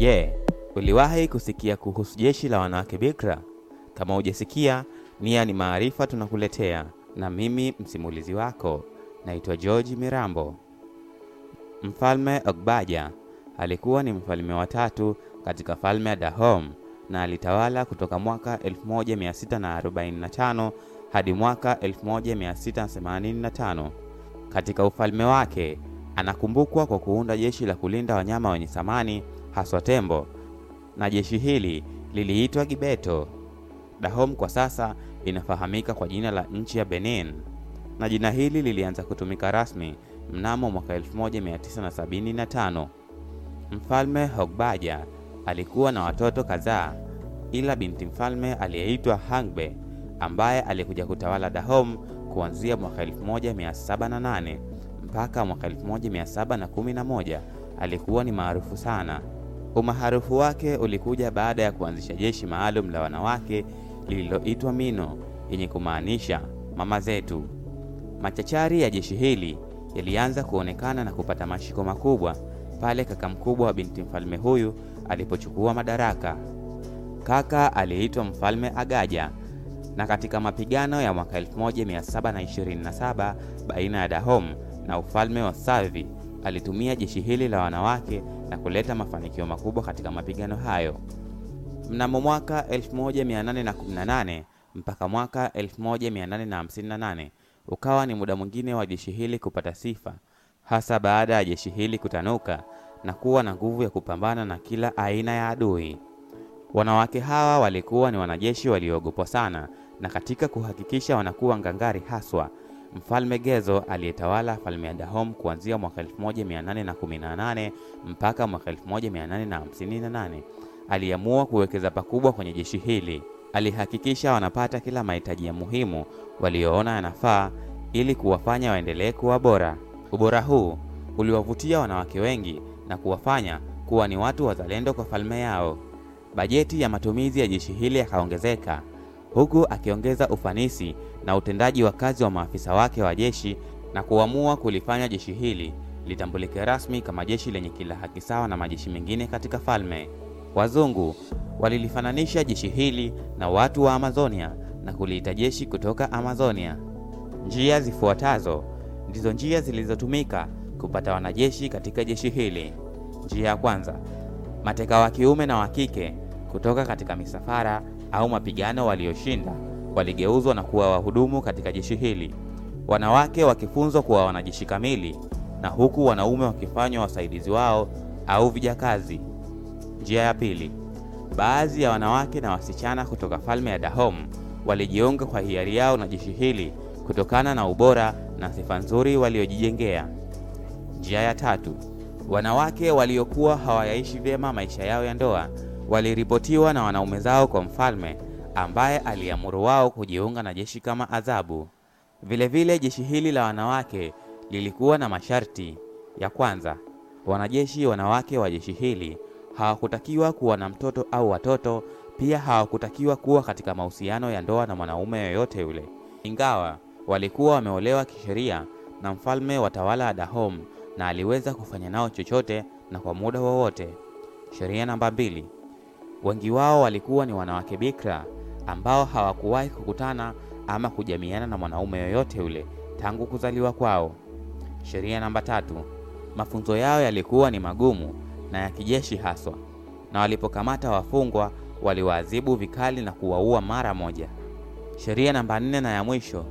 Je, yeah, uliwahi kusikia kuhusu jeshi la wanawake bikra? Kama hujasikia, nia ni maarifa tunakuletea, na mimi msimulizi wako naitwa George Mirambo. Mfalme Ogbaja alikuwa ni mfalme wa tatu katika falme ya Dahom na alitawala kutoka mwaka 1645 hadi mwaka 1685. Katika ufalme wake anakumbukwa kwa kuunda jeshi la kulinda wanyama wenye thamani haswa tembo, na jeshi hili liliitwa Gibeto. Dahom kwa sasa inafahamika kwa jina la nchi ya Benin, na jina hili lilianza kutumika rasmi mnamo mwaka 1975. Mfalme Hogbaja alikuwa na watoto kadhaa, ila binti mfalme aliyeitwa Hangbe ambaye alikuja kutawala Dahom kuanzia mwaka 1708 mpaka mwaka 1711 alikuwa ni maarufu sana. Umaarufu wake ulikuja baada ya kuanzisha jeshi maalum la wanawake lililoitwa Mino, yenye kumaanisha mama zetu. Machachari ya jeshi hili yalianza kuonekana na kupata mashiko makubwa pale kaka mkubwa wa binti mfalme huyu alipochukua madaraka. Kaka aliitwa Mfalme Agaja, na katika mapigano ya mwaka 1727 baina ya Dahom na ufalme wa Savi alitumia jeshi hili la wanawake na kuleta mafanikio makubwa katika mapigano hayo. Mnamo mwaka 1818 mpaka mwaka 1858 ukawa ni muda mwingine wa jeshi hili kupata sifa, hasa baada ya jeshi hili kutanuka na kuwa na nguvu ya kupambana na kila aina ya adui. Wanawake hawa walikuwa ni wanajeshi walioogopwa sana, na katika kuhakikisha wanakuwa ngangari haswa, Mfalme Gezo aliyetawala falme ya Dahom kuanzia mwaka 1818 mpaka mwaka 1858 aliamua kuwekeza pakubwa kwenye jeshi hili. Alihakikisha wanapata kila mahitaji ya muhimu walioona yanafaa ili kuwafanya waendelee kuwa bora. Ubora huu uliwavutia wanawake wengi na kuwafanya kuwa ni watu wazalendo kwa falme yao. Bajeti ya matumizi ya jeshi hili yakaongezeka, huku akiongeza ufanisi na utendaji wa kazi wa maafisa wake wa jeshi na kuamua kulifanya jeshi hili litambulike rasmi kama jeshi lenye kila haki sawa na majeshi mengine katika falme. Wazungu walilifananisha jeshi hili na watu wa Amazonia na kuliita jeshi kutoka Amazonia. Njia zifuatazo ndizo njia zilizotumika kupata wanajeshi katika jeshi hili. Njia ya kwanza, mateka wa kiume na wa kike kutoka katika misafara au mapigano walioshinda waligeuzwa na kuwa wahudumu katika jeshi hili, wanawake wakifunzwa kuwa wanajeshi kamili, na huku wanaume wakifanywa wasaidizi wao au vijakazi. Njia ya pili, baadhi ya wanawake na wasichana kutoka falme ya Dahom walijiunga kwa hiari yao na jeshi hili kutokana na ubora na sifa nzuri waliojijengea. Njia ya tatu, wanawake waliokuwa hawayaishi vyema maisha yao ya ndoa waliripotiwa na wanaume zao kwa mfalme ambaye aliamuru wao kujiunga na jeshi kama adhabu. Vilevile jeshi hili la wanawake lilikuwa na masharti. Ya kwanza, wanajeshi wanawake wa jeshi hili hawakutakiwa kuwa na mtoto au watoto. Pia hawakutakiwa kuwa katika mahusiano ya ndoa na mwanaume yoyote yule, ingawa walikuwa wameolewa kisheria na mfalme wa tawala ya Dahom na aliweza kufanya nao chochote na kwa muda wowote. Sheria namba mbili, wengi wao walikuwa ni wanawake bikra ambao hawakuwahi kukutana ama kujamiana na mwanaume yoyote yule tangu kuzaliwa kwao. Sheria namba tatu, mafunzo yao yalikuwa ni magumu na ya kijeshi haswa, na walipokamata wafungwa waliwaadhibu vikali na kuwaua mara moja. Sheria namba nne na ya mwisho,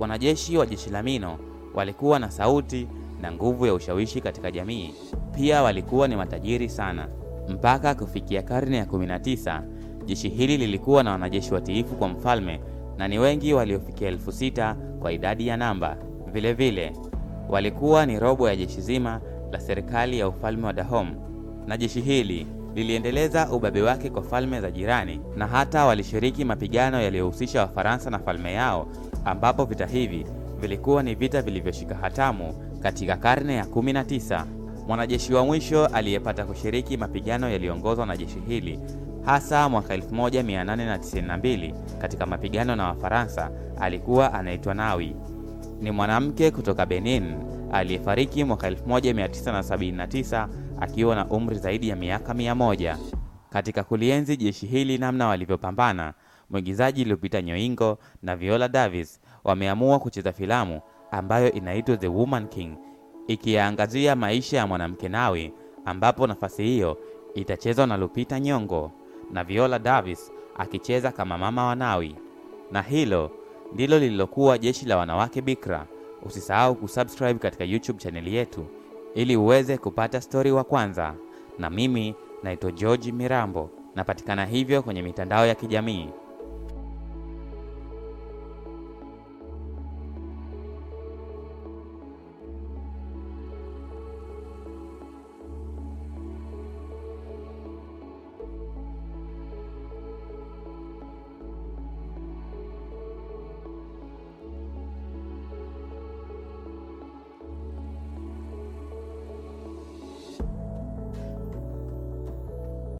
wanajeshi wa jeshi la Mino walikuwa na sauti na nguvu ya ushawishi katika jamii. Pia walikuwa ni matajiri sana. Mpaka kufikia karne ya 19 jeshi hili lilikuwa na wanajeshi watiifu kwa mfalme na ni wengi waliofikia elfu sita kwa idadi ya namba. Vilevile vile, walikuwa ni robo ya jeshi zima la serikali ya ufalme wa Dahom, na jeshi hili liliendeleza ubabe wake kwa falme za jirani na hata walishiriki mapigano yaliyohusisha Wafaransa na falme yao, ambapo vita hivi vilikuwa ni vita vilivyoshika hatamu katika karne ya 19. Mwanajeshi wa mwisho aliyepata kushiriki mapigano yaliyoongozwa na jeshi hili hasa mwaka 1892 katika mapigano na Wafaransa alikuwa anaitwa Nawi. Ni mwanamke kutoka Benin aliyefariki mwaka 1979 akiwa na umri zaidi ya miaka mia moja. Katika kulienzi jeshi hili namna walivyopambana, mwigizaji Lupita nyoingo na Viola Davis wameamua kucheza filamu ambayo inaitwa The Woman King, ikiyaangazia maisha ya mwanamke nawi, ambapo nafasi hiyo itachezwa na Lupita Nyong'o na Viola Davis akicheza kama mama wa Nawi. Na hilo ndilo lililokuwa Jeshi la Wanawake Bikra. Usisahau kusubscribe katika YouTube chaneli yetu ili uweze kupata stori wa kwanza. Na mimi naitwa George Mirambo, napatikana hivyo kwenye mitandao ya kijamii.